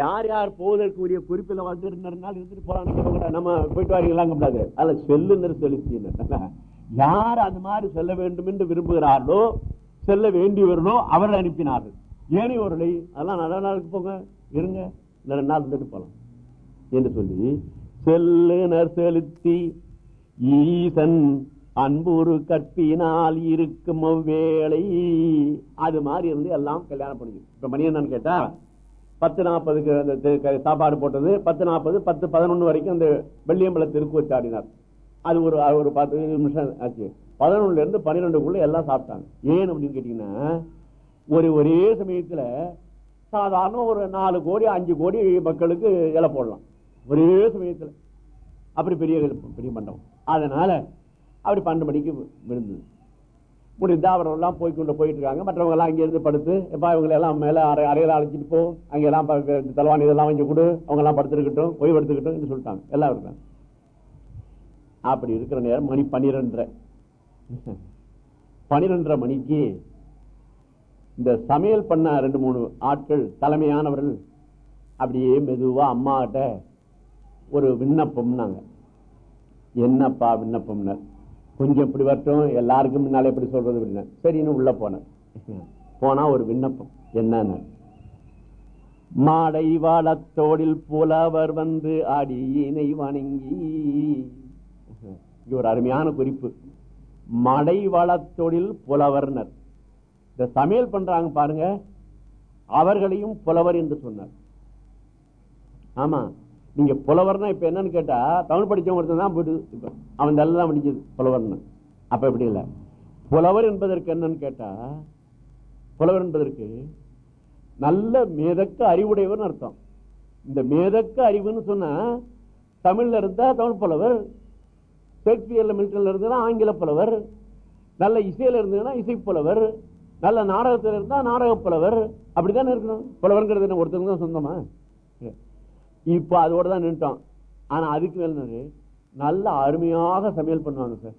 யார் யார் போவதற்கு உரிய குறிப்பில் வந்துருந்தால் இருந்துட்டு போலாம் நம்ம போயிட்டு வரீங்களா கூடாது அதுல செல்லுனர் செலுத்தினர் யார் அந்த மாதிரி செல்ல வேண்டும் என்று விரும்புகிறார்களோ செல்ல வேண்டியவர்களோ அவர்கள் அனுப்பினார்கள். ஏனையோர்களை அதெல்லாம் நல்ல நாளுக்கு போங்க. இருங்க இந்த ரெண்டு நாள் இருந்துட்டு போலாம். என்று சொல்லி செல்லுனர் செலுத்தி ஈசன் அன்புரு கற்பினால் இருக்கும் வேலை அது மாதிரி இருந்து எல்லாம் கல்யாணம் பண்ணி இப்ப மணி என்னன்னு கேட்டா பத்து நாற்பதுக்கு அந்த சாப்பாடு போட்டது. பத்து நாற்பது பத்து பதினொன்று வரைக்கும் அந்த வெள்ளியம்பல தெருக்கு வச்சு ஆடினார். அது ஒரு அது ஒரு பத்து நிமிஷம் ஆச்சு. பதினொன்னுல இருந்து பன்னிரெண்டுக்குள்ள எல்லாம் சாப்பிட்டாங்க. ஏன் அப்படின்னு கேட்டீங்கன்னா ஒரு ஒரே சமயத்துல சாதாரண ஒரு நாலு கோடி அஞ்சு கோடி மக்களுக்கு இலை போடலாம். ஒரே சமயத்துல. அப்படி பெரிய பெரிய மண்டபம். அதனால அப்படி பன்னெண்டு மணிக்கு விழுந்தது. முடிந்தா எல்லாம் போய் கொண்டு போயிட்டு இருக்காங்க. மற்றவங்க எல்லாம் இருந்து படுத்து எப்பா இவங்களை எல்லாம் மேல அறையில அழைச்சிட்டு போ. அங்க எல்லாம் ப- இதெல்லாம் வாங்கி கொடு. அவங்க எல்லாம் படுத்துருக்கட்டும் ஓய்வு எடுத்துக்கிட்டும் என்று சொல்லிட்டாங்க. எல்லாம் இருக்காங்க. அப்படி இருக்கிற நேரம் மணி பன்னிரெண்டரை. பனிரெண்டரை மணிக்கு இந்த சமையல் பண்ண ரெண்டு மூணு ஆட்கள் தலைமையானவர்கள் அப்படியே மெதுவா அம்மாட்ட ஒரு விண்ணப்பம்னாங்க. என்னப்பா விண்ணப்பம்னர்? கொஞ்சம் இப்படி வரட்டும் எல்லாருக்கும் முன்னாலே எப்படி சொல்றது அப்படின்னா சரின்னு உள்ள போனேன். போனா ஒரு விண்ணப்பம். என்னன்னு? மாடை வாழத்தோடில் புலவர் வந்து அடியினை வணங்கி. இது ஒரு அருமையான குறிப்பு. மடை வளத்தொழில் புலவர்னர். இந்த சமையல் பண்றாங்க பாருங்க. அவர்களையும் புலவர் என்று சொன்னார். ஆமா. நீங்க புலவர்னா இப்ப என்னன்னு கேட்டா தமிழ் படிச்சவங்க ஒருத்தன் தான் போயிட்டு இப்ப அவன் தான் படிச்சது புலவர்னு. அப்ப எப்படி இல்ல? புலவர் என்பதற்கு என்னன்னு கேட்டா புலவர் என்பதற்கு நல்ல மேதக்க அறிவுடையவர் அர்த்தம். இந்த மேதக்க அறிவுன்னு சொன்னா தமிழ்ல இருந்தா தமிழ் புலவர் ஷேக்ஸ்பியர்ல மில்டன்ல இருந்தா ஆங்கில புலவர் நல்ல இசையில இருந்ததுன்னா இசை புலவர் நல்ல நாடகத்தில் இருந்தா நாடக புலவர் அப்படித்தானே இருக்கணும்? புலவர்ங்கிறது என்ன ஒருத்தருக்கு தான் சொந்தமா? இப்ப அதோட தான் நின்ட்டோம் ஆனா அதுக்கு மேலே நல்ல அருமையாக சமையல் பண்ணுவாங்க சார்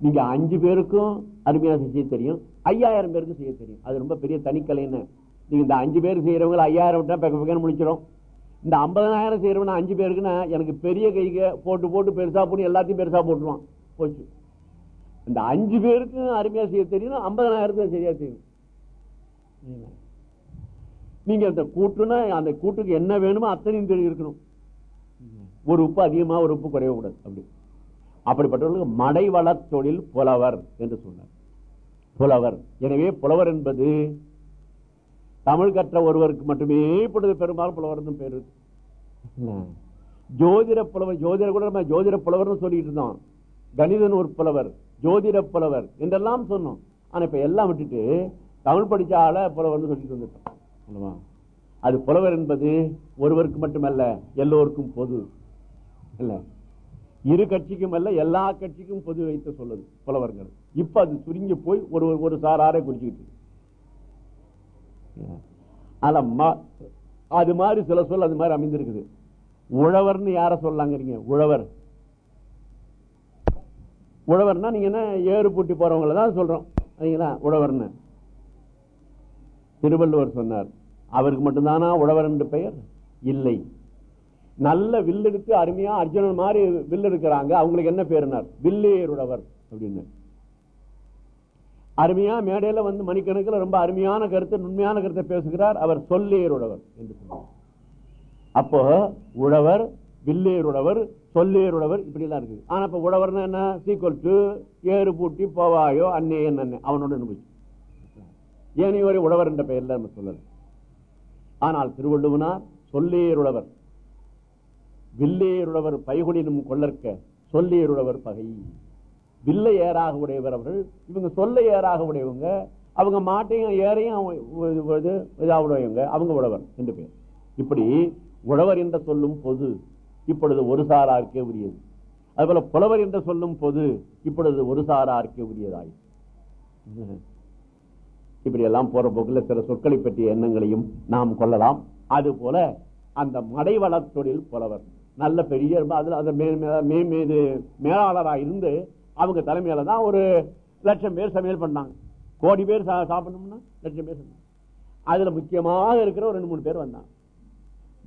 நீங்க அஞ்சு பேருக்கும் அருமையா செய்ய தெரியும். ஐயாயிரம் பேருக்கும் செய்ய தெரியும். அது ரொம்ப பெரிய தனிக்கலைன்னு நீங்க இந்த அஞ்சு பேர் செய்யறவங்க ஐயாயிரம் விட்டா பெக்க பெக்கன்னு முடிச்சிடும் இந்த ஐம்பதனாயிரம் செய்யறவன அஞ்சு பேருக்குன்னா எனக்கு பெரிய கைக போட்டு போட்டு பெருசா போட்டு எல்லாத்தையும் பெருசா போட்டுருவான். போச்சு. இந்த அஞ்சு பேருக்கும் அருமையா செய்ய தெரியும் ஐம்பதனாயிரத்துக்கும் சரியா செய்யும். நீங்க அந்த கூட்டுனா அந்த கூட்டுக்கு என்ன வேணுமோ அத்தனையும் தெரியும் இருக்கணும். ஒரு உப்பு அதிகமா ஒரு உப்பு குறைய கூடாது அப்படி. அப்படிப்பட்டவர்களுக்கு மடைவள தொழில் புலவர் என்று சொன்னார். புலவர். எனவே புலவர் என்பது தமிழ் கற்ற ஒருவருக்கு மட்டுமே இப்பொழுது பெரும்பாலும் புலவர் பேரு ஜோதிட புலவர் ஜோதிட கூட நம்ம ஜோதிட புலவர்னு சொல்லிட்டு இருந்தோம். கணிதன் ஒரு புலவர் ஜோதிட புலவர் என்றெல்லாம் சொன்னோம். ஆனா இப்ப எல்லாம் விட்டுட்டு தமிழ் படிச்ச ஆள புலவர்னு சொல்லிட்டு வந்துட்டோம். அது புலவர் என்பது ஒருவருக்கு மட்டுமல்ல எல்லோருக்கும் பொது. இல்ல. இரு கட்சிக்கும் அல்ல எல்லா கட்சிக்கும் பொது வைத்து சொல்லுது புலவர்கள். இப்ப அது சுருங்கி போய் ஒரு ஒரு சாராரை குறிச்சுக்கிட்டு இருக்கு. அது மாதிரி சில சொல் அது மாதிரி அமைந்திருக்குது. உழவர்னு யார சொல்லாங்கிறீங்க? உழவர். உழவர்னா நீங்க என்ன ஏறு பூட்டி போறவங்கள தான் சொல்றோம். சரிங்களா? உழவர்னு. திருவள்ளுவர் சொன்னார் அவருக்கு மட்டும்தானா உழவர் என்று பெயர்? இல்லை. நல்ல வில்லு எடுத்து அருமையா அர்ஜுனன் மாதிரி வில்லு எடுக்கிறாங்க அவங்களுக்கு என்ன பேருனார்? வில்லேருடவர் அப்படின்னு. அருமையா மேடையில வந்து மணிக்கணக்கில் ரொம்ப அருமையான கருத்து நுண்மையான கருத்தை பேசுகிறார் அவர் சொல்லேருடவர் என்று சொன்னார். அப்போ உழவர் வில்லேருடவர் சொல்லேருடவர் இப்படி எல்லாம் இருக்குது. ஆனா இப்ப உழவர்னா என்ன? சீக்வல் டு ஏறு பூட்டி போவாயோ அன்னே என்ன அவனோட நிமிச்சு ஏனையோரை உழவர் என்ற பெயர்ல நம்ம சொல்லல? ஆனால் திருவள்ளுவனார் சொல்லேருழவர் வில்லேருழவர் பைகுடினும் கொள்ளற்க சொல்லேருழவர் பகை. வில்லை ஏறாக உடையவர் அவர்கள் இவங்க சொல்ல ஏறாக உடையவங்க அவங்க மாட்டையும் ஏறையும் இது- உடையவங்க அவங்க உழவர் என்று பேர். இப்படி உழவர் என்ற சொல்லும் பொது இப்பொழுது ஒரு சாராருக்கே உரியது. அதுபோல புலவர் என்று சொல்லும் பொது இப்பொழுது ஒரு சாராருக்கே உரியதாய் இப்படி எல்லாம் போற போக்குல சில சொற்களை பற்றிய எண்ணங்களையும் நாம் கொள்ளலாம். அது போல அந்த மடைவள தொழில் புலவர். நல்ல பெரிய அதுல மேலாளராக இருந்து அவங்க தலைமையில தான் ஒரு லட்சம் பேர் சமையல் பண்ணாங்க. கோடி பேர் சாப்பிடணும்னா லட்சம் பேர் அதுல முக்கியமாக இருக்கிற ஒரு ரெண்டு மூணு பேர் வந்தாங்க.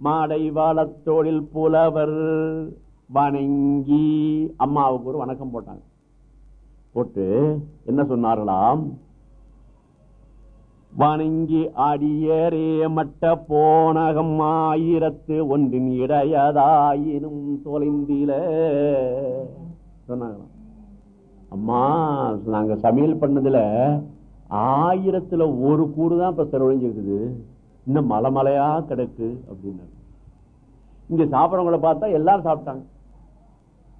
மாடை வாழத்தோழில் புலவர் வணங்கி அம்மாவுக்கு ஒரு வணக்கம் போட்டாங்க. போட்டு என்ன சொன்னார்களாம்? வணங்கி அடியரே மட்ட போனகம் ஆயிரத்து ஒன்றின் இடையதாயினும் தொலைந்தில. சொன்னாங்களாம். அம்மா நாங்க சமையல் பண்ணதுல ஆயிரத்துல ஒரு கூடு தான் இப்ப செலவழிஞ்சிருக்குது இன்னும் மலை மலையா கிடக்கு அப்படின்னாங்க. இங்க சாப்பிடறவங்களை பார்த்தா எல்லாரும் சாப்பிட்டாங்க.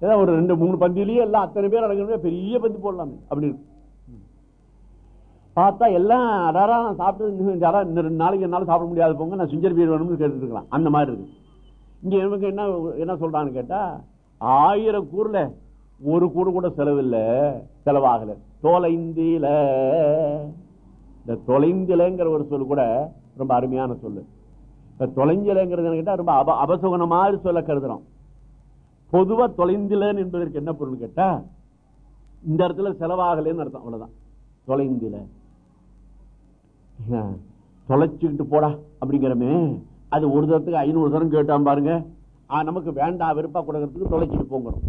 ஏதாவது ஒரு ரெண்டு மூணு பந்திலேயே எல்லாம் அத்தனை பேர் அடங்கணும் பெரிய பந்தி போடலாமே அப்படி பார்த்தா எல்லாம் அடாரா நான் சாப்பிட்டு இன்னும் இந்த ரெண்டு நாளைக்கு என்னால் சாப்பிட முடியாது போங்க நான் சுஞ்சர் பீர் வேணும்னு கேட்டுருக்கலாம் அந்த மாதிரி இருக்கு. இங்கே இவங்க என்ன என்ன சொல்கிறான்னு கேட்டால் ஆயிரம் கூரில் ஒரு கூடு கூட செலவில்லை செலவாகலை. தொலைந்தில. இந்த தொலைந்திலங்கிற ஒரு சொல் கூட ரொம்ப அருமையான சொல்லு. இப்போ தொலைஞ்சலைங்கிறது கேட்டால் ரொம்ப அப அபசுகன மாதிரி சொல்ல கருதுறோம். பொதுவாக தொலைந்திலன்னு என்பதற்கு என்ன பொருள் கேட்டால் இந்த இடத்துல செலவாகலேன்னு அர்த்தம். அவ்வளோதான் தொலைந்தில. தொலைச்சுக்கிட்டு போடா அப்படிங்கிறமே. அது ஒரு தரத்துக்கு ஐநூறு தரம் கேட்டான் பாருங்க. நமக்கு வேண்டாம் விருப்பா கொடுக்கறதுக்கு தொலைச்சிட்டு போங்கிறோம்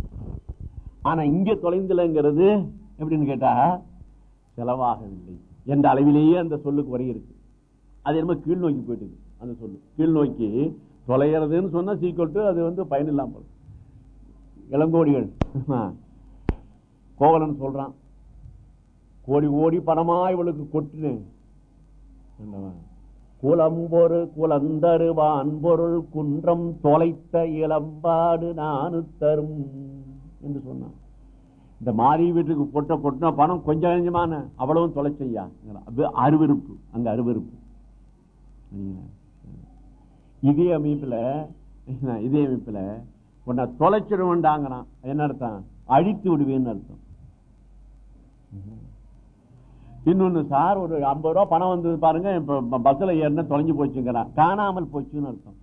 ஆனா இங்க தொலைந்தலைங்கிறது எப்படின்னு கேட்டா செலவாகவில்லை. என்ற அளவிலேயே அந்த சொல்லுக்கு வரைய இருக்கு. அது என்னமோ கீழ் நோக்கி போயிட்டு அந்த சொல்லு. கீழ் நோக்கி தொலைகிறதுன்னு சொன்னா சீக்கிரம் அது வந்து பயன் இல்லாமல் இளங்கோடிகள் கோவலன் சொல்றான் கோடி கோடி பணமா இவளுக்கு கொட்டுனேன். குலம்பொரு குலந்தருவான் பொருள் குன்றம் தொலைத்த இளம்பாடு நானு தரும் என்று சொன்னான். இந்த மாறி வீட்டுக்கு பொட்ட பொட்டினா பணம் கொஞ்சம் கொஞ்சமான அவ்வளவும் தொலைச்சையா அது அருவருப்பு அங்க அருவருப்பு. இதே அமைப்புல இதே அமைப்புல உன்னை தொலைச்சிடுவேன்டாங்கிறான். என்ன அர்த்தம்? அழித்து விடுவேன்னு அர்த்தம். இன்னொன்னு சார் ஒரு ஐம்பது ரூபா பணம் வந்தது பாருங்க இப்ப பஸ்ல ஏறின தொலைஞ்சு போச்சுங்கிறான் காணாமல் போச்சுன்னு அர்த்தம்.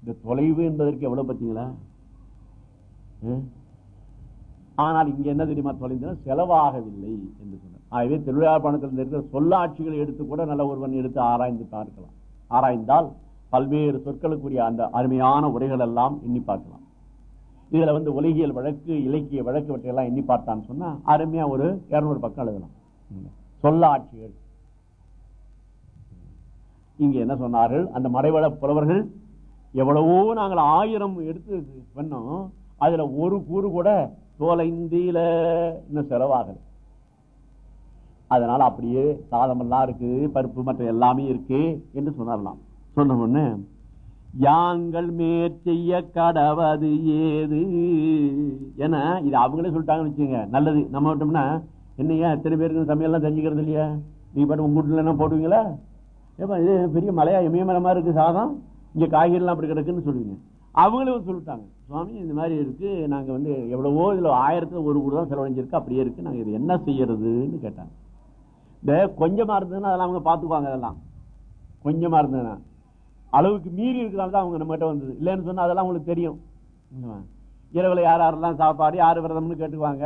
இந்த தொலைவு என்பதற்கு எவ்வளவு பார்த்தீங்களா? ஆனால் இங்க என்ன தெரியுமா தொலைந்தன செலவாகவில்லை என்று சொன்னார். ஆகவே திருவிழா பணத்தில் இருக்கிற சொல்லாட்சிகளை எடுத்து கூட நல்ல ஒருவன் எடுத்து ஆராய்ந்து பார்க்கலாம். ஆராய்ந்தால் பல்வேறு சொற்களுக்குரிய அந்த அருமையான உரைகள் எல்லாம் எண்ணி பார்க்கலாம். இதுல வந்து உலகியல் வழக்கு இலக்கிய வழக்கு இவற்றையெல்லாம் எண்ணி பார்த்தான்னு சொன்னா அருமையா ஒரு இருநூறு பக்கம் எழுதலாம். சொல்லாட்சிகள் இங்க என்ன சொன்னார்கள்? அந்த மறைவள புலவர்கள் எவ்வளவோ நாங்கள் ஆயிரம் எடுத்து பண்ணோம் அதுல ஒரு கூறு கூட தோலைந்தில இன்னும் செலவாகல. அதனால அப்படியே சாதமெல்லாம் இருக்கு பருப்பு மற்ற எல்லாமே இருக்கு என்று சொன்னாரலாம் சொன்ன ஒண்ணு யாங்கள் மேற்செய்ய கடவது ஏது? ஏன்னா இது அவங்களே சொல்லிட்டாங்கன்னு வச்சுங்க நல்லது. நம்ம விட்டோம்னா என்னையா எத்தனை பேருக்கு சமையல்லாம் செஞ்சுக்கிறது இல்லையா? நீ பாட்டு உங்க வீட்டுல என்ன போடுவீங்களா? ஏப்பா இது பெரிய மலையா இமயமரமா இருக்கு சாதம்? இங்க காய்கறிலாம் அப்படி கிடக்குன்னு சொல்லுவீங்க. அவங்களும் சொல்லிட்டாங்க. சுவாமி இந்த மாதிரி இருக்கு நாங்க வந்து எவ்வளவோ இதுல ஆயிரத்துல ஒரு கூட தான் செலவழிஞ்சிருக்கு அப்படியே இருக்கு நாங்க இது என்ன செய்யறதுன்னு கேட்டாங்க. இந்த கொஞ்சமா இருந்ததுன்னா அதெல்லாம் அவங்க பாத்துக்குவாங்க அதெல்லாம். கொஞ்சமா இருந்ததுன்னா அளவுக்கு மீறி இருக்கிறதால தான் அவங்க நம்மகிட்ட வந்தது. இல்லைன்னு சொன்னா அதெல்லாம் உங்களுக்கு தெரியும். இரவுல யார் யாரெல்லாம் சாப்பாடு யார் விரதம்னு கேட்டுக்குவாங்க.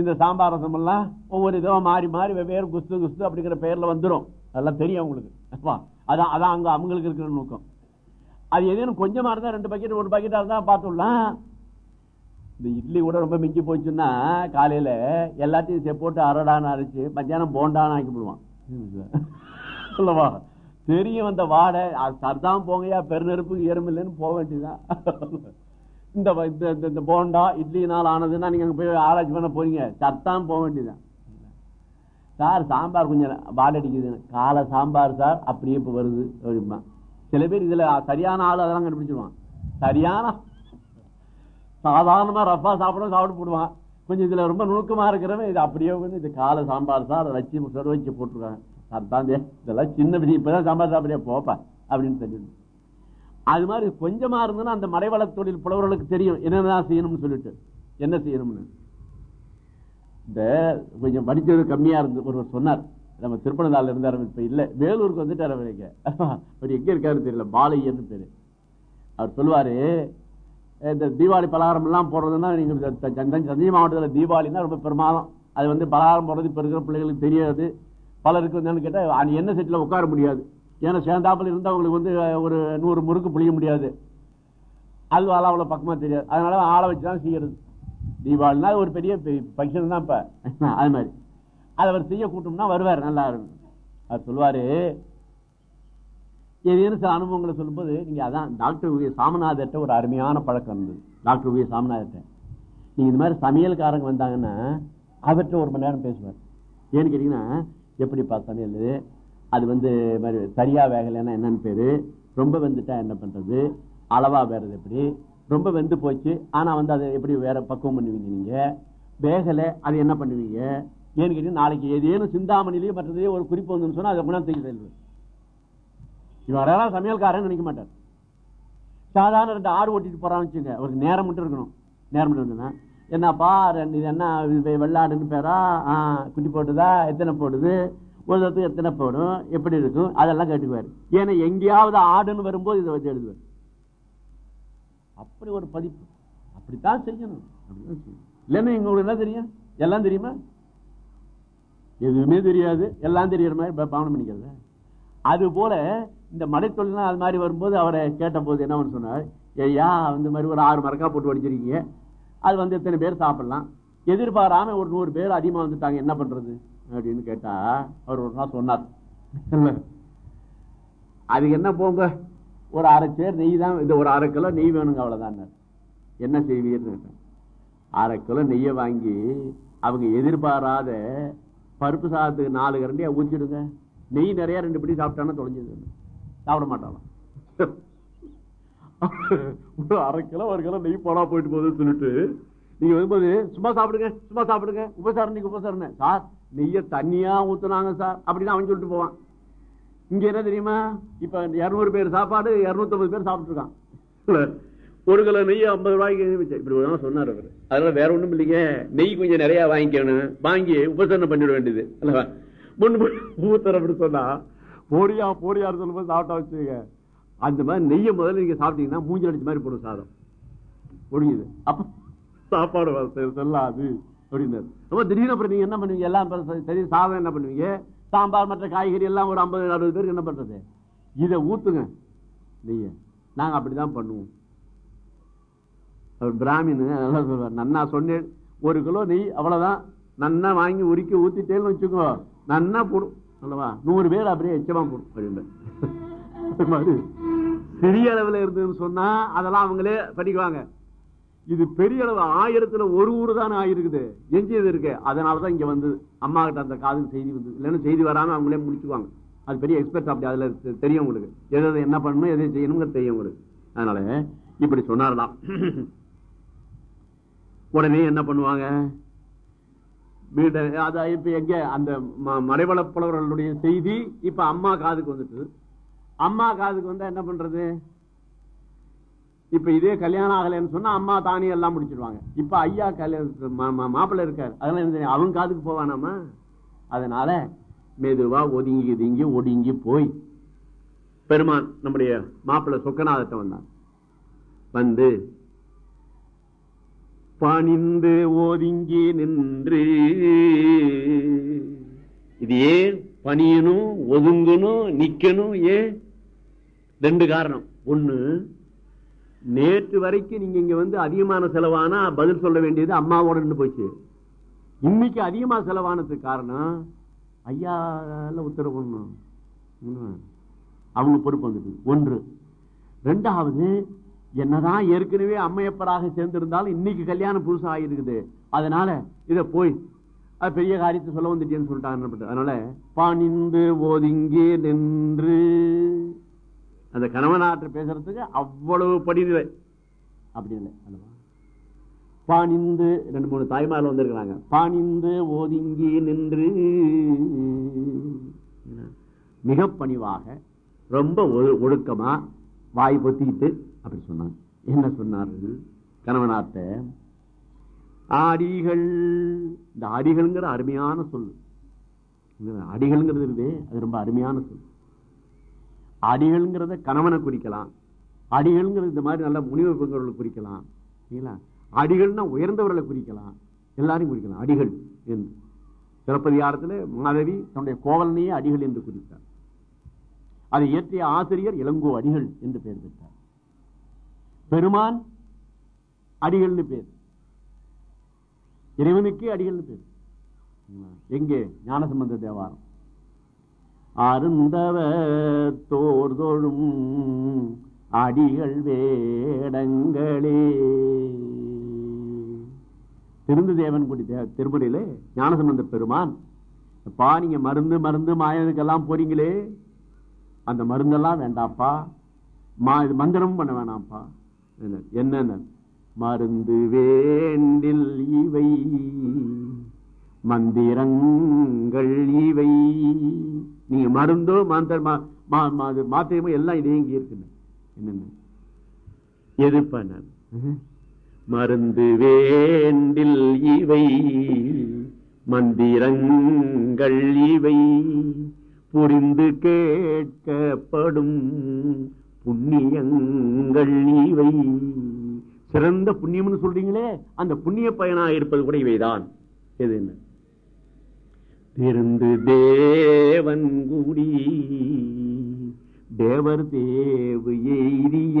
இந்த சாம்பார் ரசம் எல்லாம் ஒவ்வொரு இதோ மாறி மாறி வெவ்வேறு குஸ்து குஸ்து அப்படிங்கிற பேர்ல வந்துடும் அதெல்லாம் தெரியும் அவங்களுக்கு. அதான் அதான் அங்க அவங்களுக்கு இருக்கிற நோக்கம். அது எதுவும் கொஞ்சமா இருந்தா ரெண்டு பக்கெட் ஒரு பக்கெட்டா இருந்தா பார்த்துடலாம். இந்த இட்லி கூட ரொம்ப மிஞ்சி போச்சுன்னா காலையில எல்லாத்தையும் செப்போட்டு போட்டு அரடான்னு அரைச்சு மத்தியானம் போண்டான்னு ஆக்கி விடுவான் சொல்லவா? தெரியும் அந்த வாடை. அது சர்தான் போங்கயா பெருநெருப்புக்கு எறும்பில்லைன்னு போக வேண்டியதுதான். இந்த இந்த- இந்த- இந்த போண்டா இட்லினால் ஆனதுன்னா நீங்க அங்க போய் ஆராய்ச்சி பண்ண போறீங்க. சத்தான் போக வேண்டியதுதான். சார் சாம்பார் கொஞ்சம் பால் அடிக்குதுன்னு காலை சாம்பார் சார் அப்படியே இப்ப வருது. அப்படிமா சில பேர் இதுல சரியான ஆள் அதெல்லாம் கண்டுபிடிச்சிருவான். சரியான சாதாரணமா ரஃபா சாப்பிட சாப்பிட்டு போடுவான். கொஞ்சம் இதுல ரொம்ப நுணுக்கமா இருக்கிறவன் இது அப்படியே வந்து இது காலை சாம்பார் சார் அதை வச்சு சொர வச்சு போட்டுருக்காங்க. அதான் தே, இதெல்லாம் சின்ன விஷயம் இப்பதான் சாம்பார் சாப்பிடியா போப்பா அப்படின்னு தெரியும் அது மாதிரி கொஞ்சமா இருந்ததுன்னா அந்த மலைவள தொழில் புலவர்களுக்கு தெரியும். என்னதான் செய்யணும்னு சொல்லிட்டு. என்ன செய்யணும்னு? இந்த கொஞ்சம் படித்தது கம்மியா இருந்து ஒருவர் சொன்னார். நம்ம திருப்பனந்தாள் இருந்தார் இப்ப இல்ல. வேலூருக்கு வந்துட்டார் அவருக்கு அவர் எங்க இருக்காருன்னு தெரியல. பாலையர்னு பேரு. அவர் சொல்லுவாரு இந்த தீபாவளி பலகாரம் எல்லாம் போடுறதுன்னா நீங்க தஞ்சை மாவட்டத்தில் தீபாவளினா ரொம்ப பெருமாதம் அது வந்து பலகாரம் போடுறது இப்ப இருக்கிற பிள்ளைகளுக்கு தெரியாது. பலருக்கு வந்து கேட்டால் கேட்டா என்ன செட்டில் உட்கார முடியாது? ஏன்னா சேர்ந்தாப்பில் இருந்து அவங்களுக்கு வந்து ஒரு நூறு முறுக்கு புளிய முடியாது. அல்வாலாம் அவ்வளவு பக்கமா தெரியாது. அதனால ஆளை வச்சுதான் செய்யறது. தீபாவளினா ஒரு பெரிய ஃபங்க்ஷன் தான் இப்போ. அது மாதிரி. அதை அவர் செய்ய கூட்டம்னா வருவார் நல்லா இருக்கும். அது சொல்லுவாரு ஏதேனும் சில அனுபவங்களை சொல்லும்போது நீங்க அதான் டாக்டர் வி. சாமிநாதர்கிட்ட ஒரு அருமையான பழக்கம் இருந்தது. Doctor V. சாமிநாதர்கிட்ட நீங்க இந்த மாதிரி சமையல்காரங்க வந்தாங்கன்னா அவர்கிட்ட ஒரு மணி நேரம் பேசுவார். ஏன்னு கேட்டீங்கன்னா எப்படிப்பா சமையல்? அது வந்து மாதிரி சரியா வேகலைன்னா என்னன்னு பேரு? ரொம்ப வெந்துட்டா என்ன பண்றது? அளவா வேறது எப்படி? ரொம்ப வெந்து போச்சு ஆனா வந்து அதை எப்படி வேற பக்குவம் பண்ணுவீங்க நீங்க? வேகலை அது என்ன பண்ணுவீங்க? ஏன்னு கேட்டீங்கன்னா நாளைக்கு ஏதேனும் சிந்தாமணிலேயே மற்றதே ஒரு குறிப்பு வந்துன்னு சொன்னா அதை குணம் தூக்கி செல்வது இவர் யாராவது சமையல்காரன் நினைக்க மாட்டார். சாதாரண ரெண்டு ஆடு ஓட்டிட்டு போறான்னு வச்சுங்க அவருக்கு நேரம் மட்டும் இருக்கணும். நேரம் மட்டும் இருந்ததுன்னா என்னப்பா ரெண்டு இது என்ன இது வெள்ளாடுன்னு பேரா? ஆ, குட்டி போட்டுதா? எத்தனை போடுது? ஒரு தத்துக்கு எத்தனை போடும்? எப்படி இருக்கும்? அதெல்லாம் கேட்டுக்குவார். ஏன்னா எங்கேயாவது ஆடுன்னு வரும்போது இதை வச்சு எழுதுவார். அப்படி ஒரு பதிப்பு. அப்படித்தான் செய்யணும். இல்லைன்னா உங்களுக்கு என்ன தெரியும்? எல்லாம் தெரியுமா? எதுவுமே தெரியாது. எல்லாம் தெரியற மாதிரி ப- பாவனை பண்ணிக்கிறது. அது போல இந்த மடைத்தொழிலாம் அது மாதிரி வரும்போது அவரை கேட்ட போது என்ன சொன்னார்? ஐயா இந்த மாதிரி ஒரு ஆறு மரக்கா போட்டு வடிச்சிருக்கீங்க. அது வந்து எத்தனை பேர் சாப்பிடலாம்? எதிர்பாராம ஒரு நூறு பேர் அதிகமாக வந்துட்டாங்க. என்ன பண்றது? அப்படின்னு கேட்டா அவர் ஒரு நாள் சொன்னார். அதுக்கு என்ன போங்க? ஒரு அரை சேர் நெய் தான் இந்த ஒரு அரை கிலோ நெய் வேணுங்க அவ்வளவுதான் என்ன செய்வீர்னு கேட்டேன் அரை கிலோ நெய்யை வாங்கி அவங்க எதிர்பாராத பருப்பு சாதத்துக்கு நாலு கரண்டியா ஊச்சிடுங்க நெய் நிறைய ரெண்டு பிடி சாப்பிட்டானா தொலைஞ்சது. சாப்பிட மாட்டாளாம். ஒரு அரை கிலோ ஒரு கிலோ நெய் போனா போயிட்டு போகுதுன்னு சொல்லிட்டு நீங்க வரும்போது சும்மா சாப்பிடுங்க சும்மா சாப்பிடுங்க உபசாரம் நீங்க உபசாரம் சார் நெய்ய தண்ணியா ஊத்துனாங்க சார். அப்படின்னு அவன் சொல்லிட்டு போவான். இங்க என்ன தெரியுமா? இப்ப இருநூறு பேர் சாப்பாடு இருநூத்தி பேர் சாப்பிட்டு இருக்கான் ஒரு கிலோ நெய் ஐம்பது ரூபாய்க்கு இப்படி ஒரு சொன்னார் அவர். அதனால வேற ஒண்ணும் இல்லைங்க. நெய் கொஞ்சம் நிறைய வாங்கிக்கணும். வாங்கி உபசரணம் பண்ணிட வேண்டியது. அல்லவா? முன்பு ஊத்தர் அப்படி சொன்னா போடியா போடியார் சொல்லும்போது சாப்பிட்டா வச்சுங்க அந்த மாதிரி நெய்யை முதல்ல நீங்க சாப்பிட்டீங்கன்னா மூஞ்சி அடிச்ச மாதிரி போடும் சாதம். முடியுது அப்ப சாப்பாடு வசதி செல்லாது. அப்படின்னாரு அப்ப திடீர்னு அப்புறம் நீங்க என்ன பண்ணுவீங்க? எல்லாம் சரி சாதம் என்ன பண்ணுவீங்க? சாம்பார் மற்ற காய்கறி எல்லாம் ஒரு ஐம்பது அறுபது பேருக்கு என்ன பண்றது? இதை ஊத்துங்க. நெய்ய நாங்க அப்படிதான் பண்ணுவோம். பிராமின் நல்லா சொல்லுவார் நன்னா சொன்னேன். ஒரு கிலோ நெய் அவ்வளவுதான். நன்னா வாங்கி உருக்கி ஊத்திட்டேன்னு வச்சுக்கோ. நன்னா போடும். அல்லவா நூறு பேர் அப்படியே எச்சமா போடும். அப்படின்னு சிறிய அளவுல இருந்ததுன்னு சொன்னா அதெல்லாம் அவங்களே படிக்குவாங்க. இது பெரிய அளவு ஆயிரத்துல ஒரு ஊர் தானே ஆயிருக்குது. எஞ்சியது இருக்கு. அதனாலதான் இங்க வந்து அம்மா கிட்ட அந்த காதுக்கு செய்தி வந்து இல்லைன்னா செய்தி வராம அவங்களே முடிச்சுக்குவாங்க. அது பெரிய எக்ஸ்பெர்ட் அப்படி அதுல தெரியும் உங்களுக்கு. எதை எதை என்ன பண்ணணும் எதை செய்யணுங்கிறது தெரியும் உங்களுக்கு. அதனால இப்படி சொன்னாரலாம் உடனே என்ன பண்ணுவாங்க? வீட அதான் இப்ப எங்க அந்த ம- புலவர்களுடைய செய்தி இப்ப அம்மா காதுக்கு வந்துட்டு அம்மா காதுக்கு வந்தா என்ன பண்றது? இப்ப இதே கல்யாணம் ஆகலைன்னு சொன்னா அம்மா தானே எல்லாம் முடிச்சிருவாங்க இப்ப ஐயா கல்யாணம் மாப்பிள்ள இருக்காரு. அதெல்லாம் அவங்க காதுக்கு போவானாமா? அதனால மெதுவா ஒதுங்கி ஒதுங்கி ஒடுங்கி போய் பெருமான் நம்முடைய மாப்பிள்ள சொக்கநாதத்தை வந்தான். வந்து பணிந்து ஒதுங்கி நின்று இது ஏன் பணியணும் ஒதுங்கணும் நிக்கணும் ஏன்? ரெண்டு காரணம். ஒண்ணு நேற்று வரைக்கும் நீங்க இங்க வந்து அதிகமான செலவானா பதில் சொல்ல வேண்டியது அம்மாவோட நின்று போச்சு. இன்னைக்கு அதிகமா செலவானதுக்கு காரணம் ஐயா உத்தரவு பண்ணணும் அவங்க பொறுப்பு வந்துட்டு. ஒன்று. ரெண்டாவது என்னதான் ஏற்கனவே அம்மையப்பராக சேர்ந்திருந்தாலும் இன்னைக்கு கல்யாணம் புதுசா ஆகிருக்குது அதனால இத போய் அது பெரிய காரியத்தை சொல்ல வந்துட்டேன்னு சொல்லிட்டாங்க அதனால பணிந்து ஒதுங்கி நின்று அந்த கணவனாற்று பேசுறதுக்கு அவ்வளவு படிநிலை. அப்படி இல்லை பாணிந்து ரெண்டு மூணு தாய்மார்கள் வந்திருக்கிறாங்க. பாணிந்து ஒதுங்கி நின்று. மிக பணிவாக ரொம்ப ஒழு- ஒழுக்கமா வாய் பொத்திக்கிட்டு அப்படி சொன்னாங்க. என்ன சொன்னார்கள் கணவனார்ட்ட ஆடிகள் இந்த அடிகள்ங்கிற அருமையான சொல். அடிகள்ங்கிறது அது ரொம்ப அருமையான சொல். அடிகள்ங்கிறத கணவனை குறிக்கலாம். அடிகள்ங்கிறது இந்த மாதிரி நல்ல முனிவர் பெண்களை குறிக்கலாம். சரிங்களா அடிகள்னா உயர்ந்தவர்களை குறிக்கலாம். எல்லாரையும் குறிக்கலாம். அடிகள் என்று. சிறப்பதிகாரத்தில் மாதவி தன்னுடைய கோவலனையே அடிகள் என்று குறித்தார். அதை இயற்றிய ஆசிரியர் இளங்கோ அடிகள் என்று பெயர் பெற்றார். பெருமான் அடிகள்னு பேர். இறைவனுக்கே அடிகள்னு பேர். எங்கே? ஞானசம்பந்த தேவாரம். அருந்தவ தோர்தொழும் அடிகள் வேடங்களே. திருந்து தேவன்குடி தே- திருமுறையிலே ஞானசம்பந்த பெருமான் அப்பா நீங்க மருந்து மருந்து மாயதுக்கெல்லாம் போறீங்களே. அந்த மருந்தெல்லாம் வேண்டாம்ப்பா. மா இது மந்திரமும் பண்ண வேணாம்ப்பா. என்ன- என்னென்ன மருந்து வேண்டில் இவை மந்திரங்கள் இவை. நீங்க மருந்தோ மாந்த மா- மா- மா- அது மாத்திரமோ எல்லாம் இதே இங்கே இருக்குன்னு என்னென்ன? எதிர்ப்பான மருந்து வேண்டில் இவை. மந்திரங்கள் இவை. புரிந்து கேட்கப்படும் புண்ணியங்கள் இவை. சிறந்த புண்ணியம்னு சொல்றீங்களே அந்த புண்ணிய பயனா இருப்பது கூட இவைதான். எது என்ன? திருந்து தேவன் குடி. தேவர் தேவு எய்திய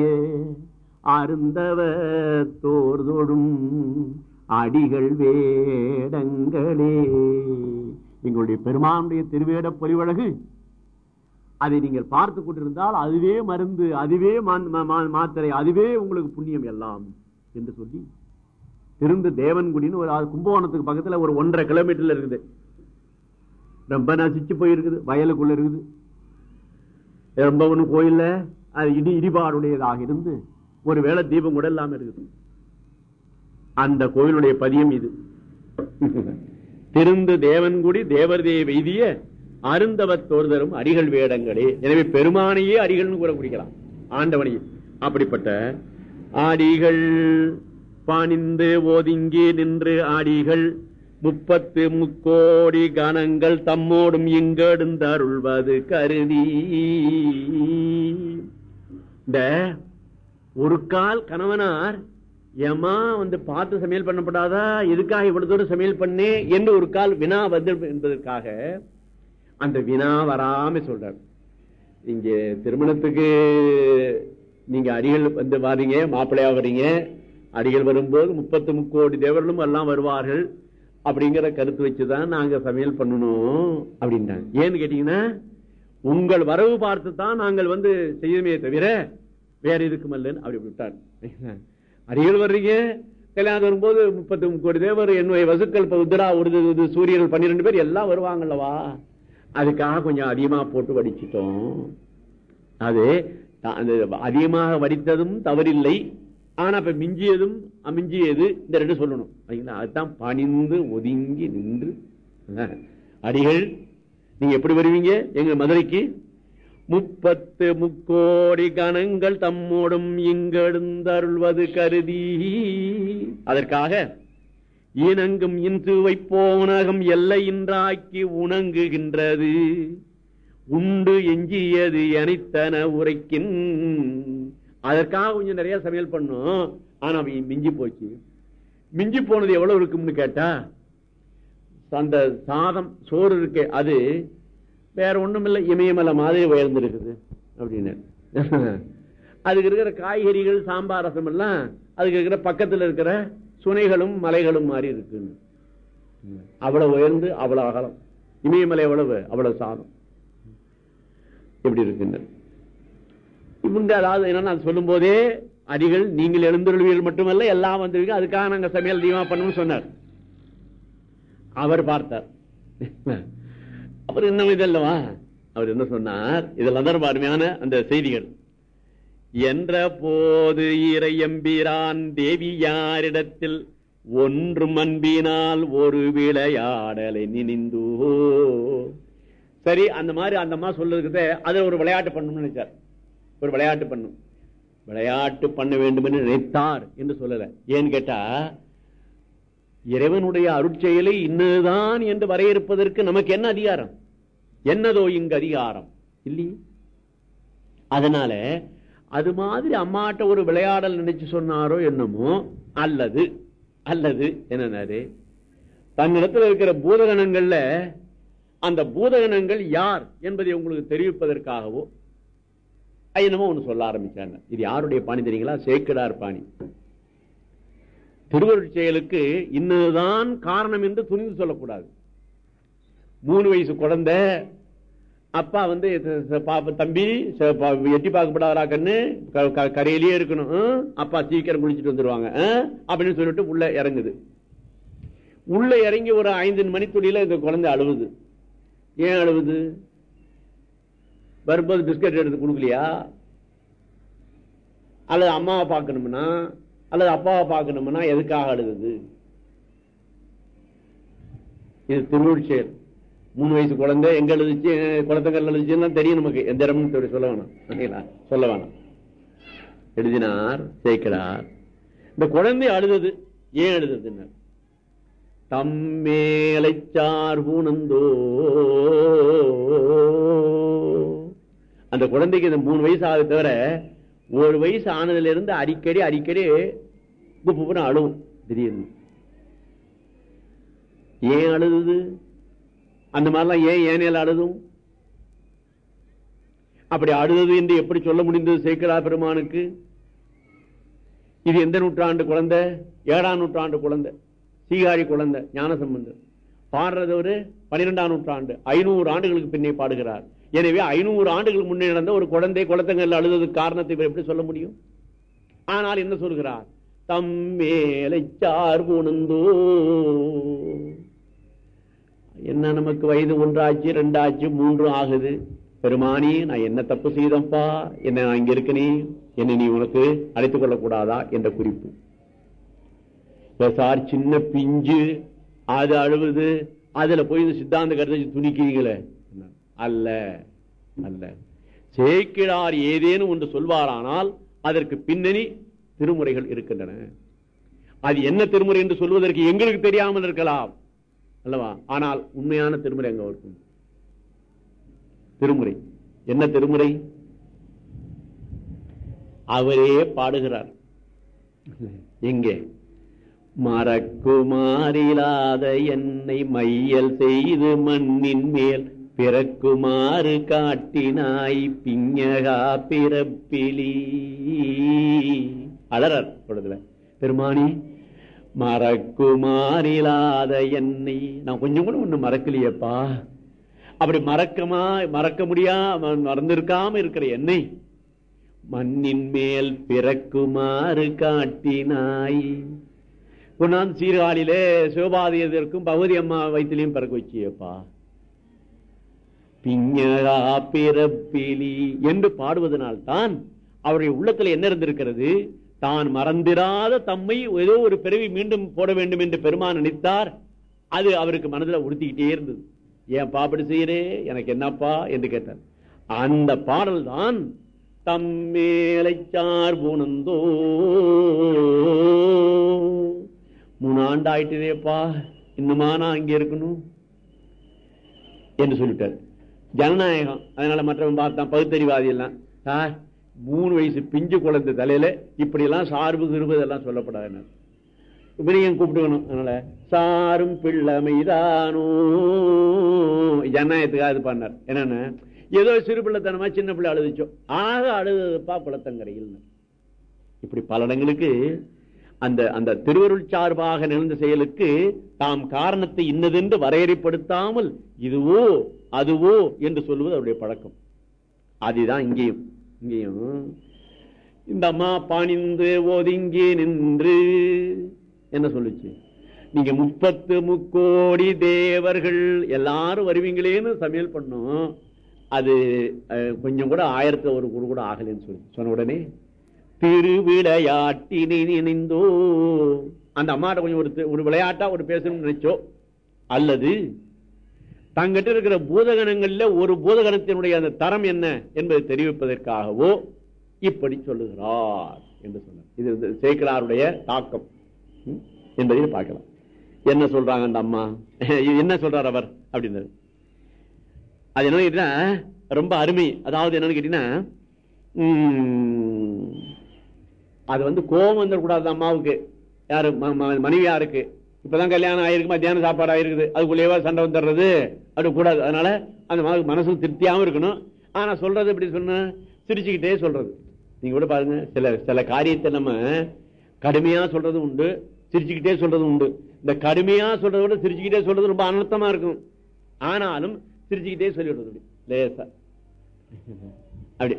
அருந்தவ தோர்தொடும் அடிகள் வேடங்களே. எங்களுடைய பெருமானுடைய திருவேட பொலிவழகு அதை நீங்கள் பார்த்து கொண்டிருந்தால் அதுவே மருந்து அதுவே மாத்திரை அதுவே உங்களுக்கு புண்ணியம் எல்லாம் என்று சொல்லி திருந்து தேவன்குடின்னு ஒரு கும்பகோணத்துக்கு பக்கத்துல ஒரு ஒன்றரை கிலோமீட்டர்ல இருக்குது. ரொம்ப நசிச்சு போயிருக்குது வயலுக்குள்ள இருக்குது. ரொம்ப ஒன்றும் கோயில்ல அது இடி இடிபாடுடையதாக இருந்து ஒருவேளை தீபம் கூட இல்லாம இருக்குது. அந்த கோயிலுடைய பதியம் இது. திருந்து தேவன்குடி தேவர் தேவ எய்திய அருந்தவத் தோர்தரும் அடிகள் வேடங்களே. எனவே பெருமானையே அடிகள்னு கூட குடிக்கலாம் ஆண்டவனையே. அப்படிப்பட்ட ஆடிகள் பாணிந்து ஓதிங்கி நின்று ஆடிகள் முப்பத்து முக்கோடி கணங்கள் தம்மோடும் இங்கெடுந்தருள்வது கருதி இந்த ஒரு கால் கணவனார் ஏமா வந்து பார்த்து சமையல் பண்ணப்படாதா? எதுக்காக இவ்வளவு தூரம் சமையல் பண்ணே? என்று ஒரு கால் வினா வந்து என்பதற்காக அந்த வினா வராம சொல்றார். இங்க திருமணத்துக்கு நீங்க அடிகள் வந்து வாரீங்க மாப்பிள்ளையா வரீங்க அடிகள் வரும்போது முப்பத்து முக்கோடி தேவர்களும் எல்லாம் வருவார்கள். அப்படிங்கிற கருத்து வச்சுதான் நாங்க சமையல் பண்ணணும் அப்படின்ட்டாங்க ஏன்னு கேட்டீங்கன்னா உங்கள் வரவு பார்த்து தான் நாங்கள் வந்து செய்யணுமே தவிர வேற இதுக்கு அல்லன்னு அப்படி விட்டார் அரியல் வர்றீங்க கல்யாணம் வரும்போது முப்பத்தி கோடி தேவர் என்னுடைய வசுக்கள் உத்ரா ஒரு சூரியர்கள் பன்னிரெண்டு பேர் எல்லாம் வருவாங்கல்லவா? அதுக்காக கொஞ்சம் அதிகமா போட்டு வடிச்சிட்டோம். அது அந்த அதிகமாக வடித்ததும் தவறில்லை. ஆனா இப்ப மிஞ்சியதும் அமிஞ்சியது இந்த ரெண்டு சொல்லணும். அதுதான் பணிந்து ஒதுங்கி நின்று. அடிகள் நீங்க எப்படி வருவீங்க? எங்க மதுரைக்கு? முப்பத்து முக்கோடி கணங்கள் தம்மோடும் இங்கெழுந்தருள்வது கருதி. அதற்காக இனங்கும் இன்று போனகம் எல்லையின்றாக்கி உணங்குகின்றது. உண்டு எஞ்சியது எனித்தன உரைக்கின் அதற்காக கொஞ்சம் நிறைய சமையல் பண்ணும். ஆனா மிஞ்சி போச்சு. மிஞ்சி போனது எவ்வளவு இருக்கும்னு கேட்டா அந்த சாதம் சோறு இருக்கு அது வேற ஒண்ணும் இல்லை இமயமலை மாதிரி உயர்ந்திருக்குது அப்படின்னு. அதுக்கு இருக்கிற காய்கறிகள் சாம்பார் ரசம் எல்லாம் அதுக்கு இருக்கிற பக்கத்துல இருக்கிற சுனைகளும் மலைகளும் மாதிரி இருக்குன்னு. அவ்வளவு உயர்ந்து அவ்வளவு அகலம். இமயமலை எவ்வளவு? அவ்வளவு சாதம். எப்படி இருக்குன்னு. இவங்க அதாவது என்னன்னா சொல்லும் போதே அடிகள் நீங்கள் எழுந்துருவீர்கள் மட்டுமல்ல எல்லாம் வந்துருவீங்க அதுக்காக நாங்க சமையல் அதிகமா பண்ணணும்னு சொன்னார். அவர் பார்த்தார். அவர் என்ன இதல்லவா? அவர் என்ன சொன்னார்? இதெல்லாம் தான் அருமையான அந்த செய்திகள். என்ற போது இறையம்பிரான் தேவியாரிடத்தில் ஒன்று அன்பினால் ஒரு விளையாடலை நினைந்தோ. சரி அந்த மாதிரி அந்த மாதிரி சொல்றதுக்கு அது ஒரு விளையாட்டு பண்ணணும்னு நினைச்சார். ஒரு விளையாட்டு பண்ணும். விளையாட்டு பண்ண வேண்டும் என்று நினைத்தார் என்று சொல்லல. ஏன்னு கேட்டா இறைவனுடைய அருட்செயலை இன்னதுதான் என்று வரையறுப்பதற்கு நமக்கு என்ன அதிகாரம்? என்னதோ இங்கு அதிகாரம். இல்லையே? அதனால அது மாதிரி அம்மாட்ட ஒரு விளையாடல் நினைச்சு சொன்னாரோ என்னமோ அல்லது அல்லது என்னன்னாரு? தன்னிடத்தில் இருக்கிற பூதகணங்கள்ல அந்த பூதகணங்கள் யார் என்பதை உங்களுக்கு தெரிவிப்பதற்காகவோ என்னமோ ஒன்று சொல்ல ஆரம்பிச்சாங்க. இது யாருடைய பாணி தெரியுங்களா? சேக்கடார் பாணி. திருவருட் செயலுக்கு இன்னதுதான் காரணம் என்று துணிந்து சொல்லக்கூடாது. மூணு வயசு குழந்தை அப்பா வந்து தம்பி ச- பா- எட்டி பார்க்கப்படாதா கண்ணு க- க- கரையிலேயே இருக்கணும். அப்பா சீக்கிரம் குளிச்சுட்டு வந்துருவாங்க. அப்படின்னு சொல்லிட்டு உள்ள இறங்குது. உள்ள இறங்கி ஒரு ஐந்து மணித்துளியில இந்த குழந்தை அழுவுது. ஏன் அழுவுது? வரும்போது பிஸ்கட் எடுத்து கொடுக்கலையா? அல்லது அம்மாவை பார்க்கணும்னா அல்லது அப்பாவை பார்க்கணும்னா எதுக்காக அழுகுது? இது திருவள்ளுவர் மூணு வயசு குழந்தை எங்க எழுதிச்சு குளத்தங்கல் எழுதிச்சுன்னா தெரியும் நமக்கு. எந்த இடமும் சொல்ல வேணாம். சொல்ல வேணாம். எழுதினார் சேர்க்கிறார் இந்த குழந்தை அழுதது ஏன் அழுததுன்னு தம்மேலை சார்புணந்தோ அந்த குழந்தைக்கு இந்த மூணு வயசு ஆகுது தவிர ஒரு வயசு ஆனதுல இருந்து அடிக்கடி அடிக்கடி குப்புன்னு அழுவும் திடீர்னு. ஏன் அழுது அந்த மாதிரிலாம் ஏன் ஏனையில் அழுதும் அப்படி அழுதது என்று எப்படி சொல்ல முடிந்தது சேக்கரா பெருமானுக்கு? இது எந்த நூற்றாண்டு குழந்தை? ஏழாம் நூற்றாண்டு குழந்தை சீகாரி குழந்தை ஞானசம்பந்தர். பாடுறது ஒரு பனிரெண்டாம் நூற்றாண்டு ஐநூறு ஆண்டுகளுக்கு பின்னே பாடுகிறார். எனவே ஐநூறு ஆண்டுகள் முன்னே நடந்த ஒரு குழந்தை குழந்தைகள் அழுததுக்கு காரணத்தை எப்படி சொல்ல முடியும்? ஆனால் என்ன சொல்கிறார்? தம்மேலை சார்புணந்தோ என்ன நமக்கு வயது ஒன்றாச்சு ரெண்டாச்சு மூன்று ஆகுது? பெருமானி நான் என்ன தப்பு செய்தப்பா? என்ன நான் இங்க இருக்கனே? என்னை நீ உனக்கு அழைத்துக் கொள்ளக்கூடாதா? என்ற குறிப்பு. சார் சின்ன பிஞ்சு அது அழுவுது அதுல போய் இந்த சித்தாந்த கருத்தை துணிக்கிறீங்களே. அல்ல அல்ல. சேக்கிழார் ஏதேனும் ஒன்று சொல்வாரானால் அதற்கு பின்னணி திருமுறைகள் இருக்கின்றன. அது என்ன திருமுறை என்று சொல்வதற்கு எங்களுக்கு தெரியாமல் இருக்கலாம் அல்லவா? ஆனால் உண்மையான திருமுறை அங்க இருக்கும்? திருமுறை. என்ன திருமுறை? அவரே பாடுகிறார். எங்கே? மறக்குமாறிலாத என்னை மையல் செய்து மண்ணின் மேல் பிறக்குமாறு காட்டினாய் பிஞகா பிறப்பிலி. அலறார் பொழுதுல பெருமானி மறக்குமாறிலாத என்னை. நான் கொஞ்சம் கூட ஒண்ணு மறக்கலையேப்பா. அப்படி மறக்கமா மறக்க முடியாம மறந்திருக்காம இருக்கிற என்னை மண்ணின் மேல் பிறக்குமாறு காட்டினாய். கொண்டாந்து சீர்காழியிலே சிவபாதியதற்கும் பகுதி அம்மா வயிற்றுலையும் பிறக்க வச்சியப்பா. பிஞரா பிறப்பிலி என்று பாடுவதனால்தான் அவருடைய உள்ளத்துல என்ன இருந்திருக்கிறது? தான் மறந்திராத தம்மை ஏதோ ஒரு பிறவி மீண்டும் போட வேண்டும் என்று பெருமான் நினைத்தார். அது அவருக்கு மனதில் உறுத்திக்கிட்டே இருந்தது. ஏன் அப்படி செய்யறே? எனக்கு என்னப்பா? என்று கேட்டார். அந்த பாடல் தான் தம்மேலை சார்புணந்தோ மூணு ஆண்டு ஆயிட்டதேப்பா இன்னுமா நான் அங்கே இருக்கணும்? என்று சொல்லிட்டார். ஜனநாயகம். அதனால மற்றவன் பார்த்தான் பகுத்தறிவாதி எல்லாம் சார் மூணு வயசு பிஞ்சு குழந்தை தலையில இப்படி எல்லாம் சார்பு கிருபு இதெல்லாம் சொல்லப்படாது இவனையும் கூப்பிட்டுக்கணும். அதனால சாரும் பிள்ளைமைதானோ? ஜனநாயகத்துக்காக இது பண்ணார் என்னன்னு? ஏதோ சிறு பிள்ளைத்தனமா சின்ன பிள்ளை அழுதுச்சோம் ஆக அழுதுப்பா குளத்தங்கரையில் இப்படி பல இடங்களுக்கு அந்த அந்த திருவருள் சார்பாக நிகழ்ந்த செயலுக்கு தாம் காரணத்தை இன்னதென்று வரையறைப்படுத்தாமல் இதுவோ அதுவோ என்று சொல்லுவது அவருடைய பழக்கம். அதுதான் இங்கேயும் இங்கேயும் இந்த அம்மா பாணிந்து ஒதுங்கி நின்று என்ன சொல்லுச்சு? நீங்க முப்பத்து முக்கோடி தேவர்கள் எல்லாரும் வருவீங்களேன்னு சமையல் பண்ணும். அது கொஞ்சம் கூட ஆயிரத்தி ஒரு கூட ஆகலைன்னு சொல்லி சொன்ன உடனே திருவிளையாட்டினை நினைந்தோ. அந்த அம்மாட்ட கொஞ்சம் ஒரு ஒரு விளையாட்டா ஒரு பேசணும்னு நினைச்சோ? அல்லது தங்கிட்ட இருக்கிற பூதகணங்கள்ல ஒரு பூதகணத்தினுடைய அந்த தரம் என்ன என்பதை தெரிவிப்பதற்காகவோ இப்படி சொல்லுகிறார் என்று சொன்னார். இது சேக்கலாருடைய தாக்கம். என்பதை என்பதையும் பார்க்கலாம். என்ன சொல்றாங்க அந்த அம்மா? என்ன சொல்றார் அவர் அப்படின்னு அது என்ன கேட்டீங்கன்னா ரொம்ப அருமை. அதாவது என்னன்னு கேட்டீங்கன்னா அது வந்து கோபம் வந்துடக்கூடாது அம்மாவுக்கு. யாரு? ம- ம- மனைவியாருக்கு இப்பதான் கல்யாணம் ஆயிருக்கு மத்தியான சாப்பாடு ஆயிருக்குது. அதுக்குள்ளேயே சண்டை வந்துடுறது. அப்படி கூடாது அதனால அந்த மாதிரி மனசு திருப்தியாகவும் இருக்கணும். ஆனா சொல்றது எப்படி சொன்ன சிரிச்சுக்கிட்டே சொல்றது. நீங்க கூட பாருங்க சில சில காரியத்தை நம்ம கடுமையா சொல்றது உண்டு சிரிச்சுக்கிட்டே சொல்றது உண்டு. இந்த கடுமையா சொல்றதை விட சிரிச்சுக்கிட்டே சொல்றது ரொம்ப அனர்த்தமா இருக்கும். ஆனாலும் சிரிச்சுக்கிட்டே சொல்லிவிடுறது அப்படி. லேசா. அப்படி.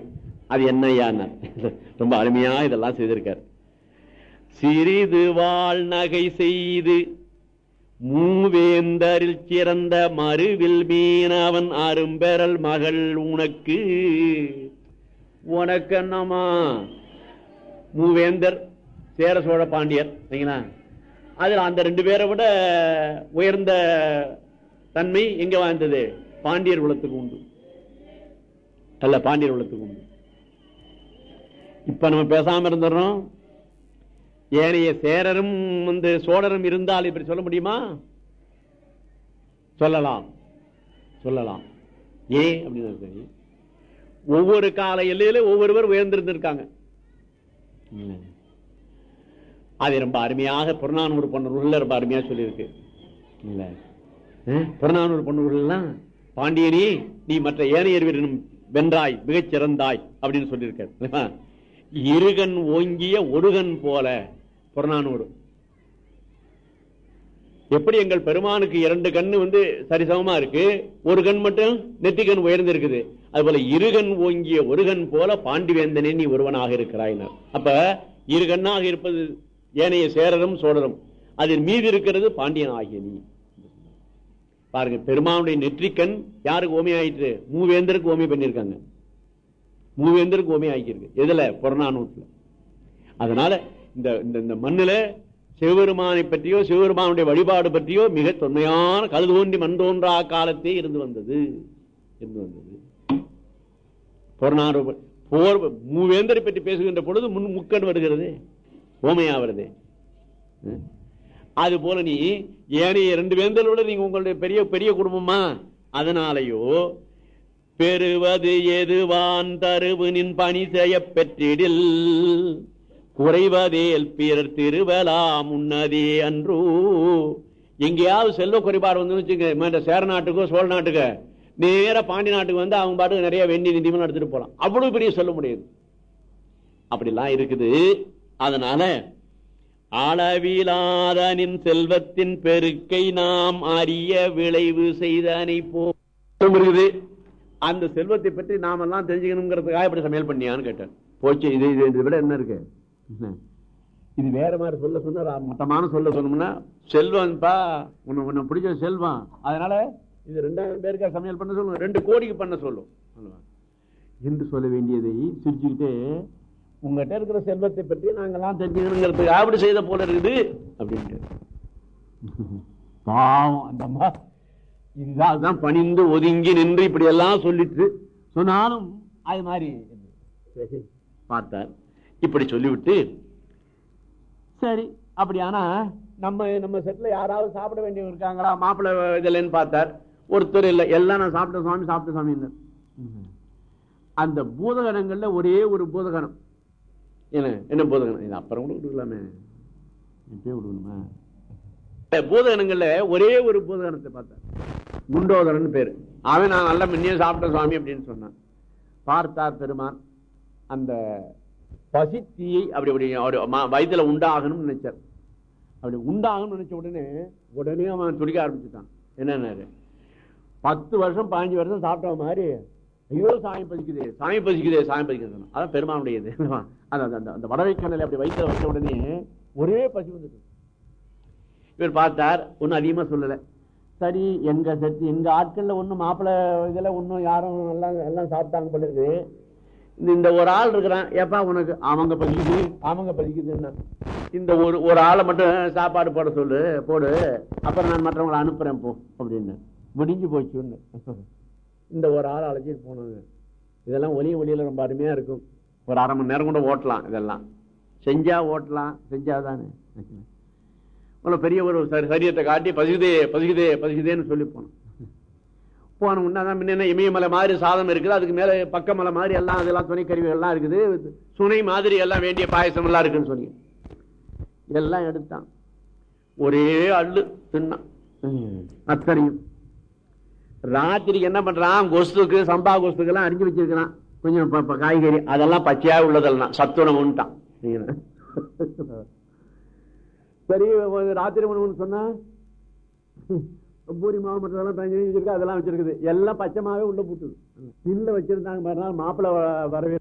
அது என்ன ரொம்ப அருமையா இதெல்லாம் செய்திருக்காரு. சிறிது வாழ் நகை செய்து மூவேந்தரில் சிறந்த மறுவில் மீனவன் அரும்பெறல் மகள் உனக்கு. உனக்கு என்னமா மூவேந்தர் சேர சோழ பாண்டியர் சரிங்களா? அதுல அந்த ரெண்டு பேரை விட உயர்ந்த தன்மை எங்க வாழ்ந்தது? பாண்டியர் குலத்துக்கு உண்டு. அல்ல பாண்டியர் குலத்துக்கு உண்டு. இப்ப நம்ம பேசாம இருந்துடுறோம் ஏனைய சேரரும் வந்து சோழரும் இருந்தால் இப்படி சொல்ல முடியுமா? சொல்லலாம். சொல்லலாம். ஏன் அப்படின்னு சரி. ஒவ்வொரு கால எல்லையில ஒவ்வொருவர் உயர்ந்திருந்திருக்காங்க. அது ரொம்ப அருமையாக புறநானூறு பொண்ணூர்ல ரொம்ப அருமையா சொல்லியிருக்கு. இல்ல. புறநானூறு பொண்ணூர்கள்லாம் பாண்டியனி நீ மற்ற ஏனையர் வீரனும் வென்றாய் மிகச் சிறந்தாய் அப்படின்னு சொல்லியிருக்க இருகன் ஓங்கிய ஒருகன் போல புறநானூறு. எப்படி எங்கள் பெருமானுக்கு இரண்டு கண்ணு வந்து சரிசமமா இருக்கு? ஒரு கண் மட்டும் நெத்தி கண் உயர்ந்து இருக்குது அது போல இருகன் ஓங்கிய ஒரு கண் போல பாண்டிவேந்தனே நீ ஒருவனாக இருக்கிறாயினர் அப்ப இரு கண்ணாக இருப்பது ஏனைய சேரரும் சோழரும். அதில் மீது இருக்கிறது பாண்டியன் ஆகிய நீ. பாருங்க பெருமானுடைய நெற்றிக்கண் யாருக்கு ஓமை ஆயிற்று மூவேந்தருக்கு ஓமை பண்ணியிருக்காங்க. மூவேந்தருக்கு ஓமை ஆகியிருக்கு எதுல புறநானூற்றுல அதனால இந்த இந்த மண்ணுல சிவபெருமானை பற்றியோ சிவபெருமானுடைய வழிபாடு பற்றியோ மிக தொன்மையான கல் தோன்றி மண் தோன்றா காலத்தே இருந்து வந்தது. இருந்து வந்தது. புறநாறு போர் மூவேந்தரை பற்றி பேசுகின்ற பொழுது முன் முக்கன் வருகிறது. ஓமையா அது போல நீ ஏனைய இரண்டு வேந்தலோட நீங்க உங்களுடைய பெரிய பெரிய குடும்பமா? அதனாலயோ பெறுவது எதுவான் தருவு நின் பணி செய்ய பெற்றிடில். குறைவதேல் பிறர் திருவலாம் முன்னதே அன்று. எங்கேயாவது செல்வ குறைபாடு வந்து வச்சுங்க சேர நாட்டுக்கோ சோழ நாட்டுக்கோ. நேர பாண்டி நாட்டுக்கு வந்து அவங்க பாட்டுக்கு நிறைய வெண்ணி நிதிமம் எடுத்துட்டு போலாம். அவ்வளவு பெரிய சொல்ல முடியாது. அப்படிலாம் இருக்குது. அதனால அளவிலாதனின் செல்வத்தின் பெருக்கை நாம் அறிய விளைவு செய்தனை போ இருக்குது. அந்த செல்வத்தை பற்றி நாமெல்லாம் தெரிஞ்சுக்கணுங்கிறதுக்காக இப்படி சமையல் பண்ணியான்னு கேட்டேன். போச்சு இது இது விட என்ன இருக்கு? இது வேற மாதிரி சொல்ல சொன்னா மட்டமான சொல்ல சொன்னோம்னா செல்வம்ப்பா உன்னை உன்னை பிடிச்ச செல்வம். அதனால இது ரெண்டாயிரம் பேருக்கா சமையல் பண்ண சொல்லுவோம் ரெண்டு கோடிக்கு பண்ண சொல்லும் என்று சொல்ல வேண்டியதை சிரிச்சுக்கிட்டு உங்ககிட்ட இருக்கிற செல்வத்தை பற்றி நாங்கெல்லாம் தெரிஞ்சுக்கணுங்கிறதுக்கு அப்படி செய்த போல இருக்குது அப்படின்ட்டு. பாவம் அந்த இதுதான் அதுதான் பணிந்து ஒதுங்கி நின்று இப்படி எல்லாம் சொல்லிட்டு சொன்னாலும் அது மாதிரி பார்த்தார். இப்படி சொல்லிவிட்டு சரி அப்படி ஆனா நம்ம நம்ம செட்ல யாராவது சாப்பிட வேண்டியவங்க இருக்காங்களா? மாப்பிள்ளை இதுலன்னு பார்த்தார். ஒருத்தர் இல்லை. எல்லாம் நான் சாப்பிட்ட சுவாமி சாப்பிட்ட சுவாமி அந்த பூதகணங்கள்ல ஒரே ஒரு பூதகணம். என்ன என்ன பூதகணம்? இது அப்புறம் கூட விட்டுக்கலாமே இப்பயே விடுக்கணுமா பூதகணங்கள்ல ஒரே ஒரு பூதகணத்தை பார்த்தார். குண்டோதரன் பேர். அவன் நான் நல்ல முன்னே சாப்பிட்ட சுவாமி அப்படின்னு சொன்னான். பார்த்தார் பெருமான் அந்த பசித்தீயை அப்படி அப்படி அவர் வயதில் உண்டாகணும்னு நினைச்சார். அப்படி உண்டாகணும்னு நினைச்ச உடனே உடனே அவன் துடிக்க ஆரம்பிச்சுட்டான். என்னன்னாரு? பத்து வருஷம் பதினஞ்சு வருஷம் சாப்பிட்ட மாதிரி ஐயோ சாமி பசிக்குது சாமி பசிக்குது சாமி பசிக்குது அதான் பெருமானுடையது. அந்த அந்த வடவைக்கணலை அப்படி வயிற்றுல வச்ச உடனே ஒரே பசி வந்துட்டு இவர் பார்த்தார் ஒன்னும் அதிகமா சொல்லலை. சரி எங்க சத்தி எங்க ஆட்கள்ல ஒன்றும் மாப்பிள்ளை இதுல ஒன்னும் யாரும் எல்லாம் எல்லாம் சாப்பிட்டாங்க போல இந்த ஒரு ஆள் இருக்கிறான். ஏப்பா உனக்கு? அவங்க பதிக்குது அவங்க பதிக்குதுன்னா இந்த ஒரு ஒரு ஆளை மட்டும் சாப்பாடு போட சொல்லு போடு. அப்புறம் நான் மற்றவங்களை அனுப்புறேன் போ அப்படின்னு. முடிஞ்சு போச்சுன்னு இந்த ஒரு ஆள் அழைச்சிட்டு போனது. இதெல்லாம் ஒலி ஒலியில ரொம்ப அருமையா இருக்கும். ஒரு அரை மணி நேரம் கூட ஓட்டலாம் இதெல்லாம். செஞ்சா ஓட்டலாம் செஞ்சாதானே? உங்களை பெரிய ஒரு சரியத்தை காட்டி பசுகுதே பசுகுதே பசுகுதேன்னு சொல்லி போனோம். போன தான் முன்ன இமயமலை மாதிரி சாதம் இருக்குது அதுக்கு மேலே பக்கமலை மாதிரி எல்லாம் அதெல்லாம் துணை கருவிகள்லாம் இருக்குது சுனை மாதிரி எல்லாம் வேண்டிய பாயசம் எல்லாம் இருக்குன்னு சொல்லி. எல்லாம் எடுத்தான். ஒரே அள்ளு தின்னான். அத்தனையும். ராத்திரிக்கு என்ன பண்றான்? கொசுக்கு சம்பா கொஸ்துக்கு எல்லாம் அறிஞ்சு வச்சிருக்கிறான். கொஞ்சம் காய்கறி அதெல்லாம் பச்சையாக உள்ளதெல்லாம் சத்துணவுன்ட்டான். சரி ராத்திரி உணவுன்னு சொன்னா பூரி மாவு மற்றதெல்லாம் பதினஞ்சு வச்சிருக்கு அதெல்லாம் வச்சிருக்குது. எல்லாம் பச்சமாவே உள்ள போட்டுது. பின்ல வச்சிருந்தாங்க மறுநாள் மாப்பிள்ளை வ- வரவே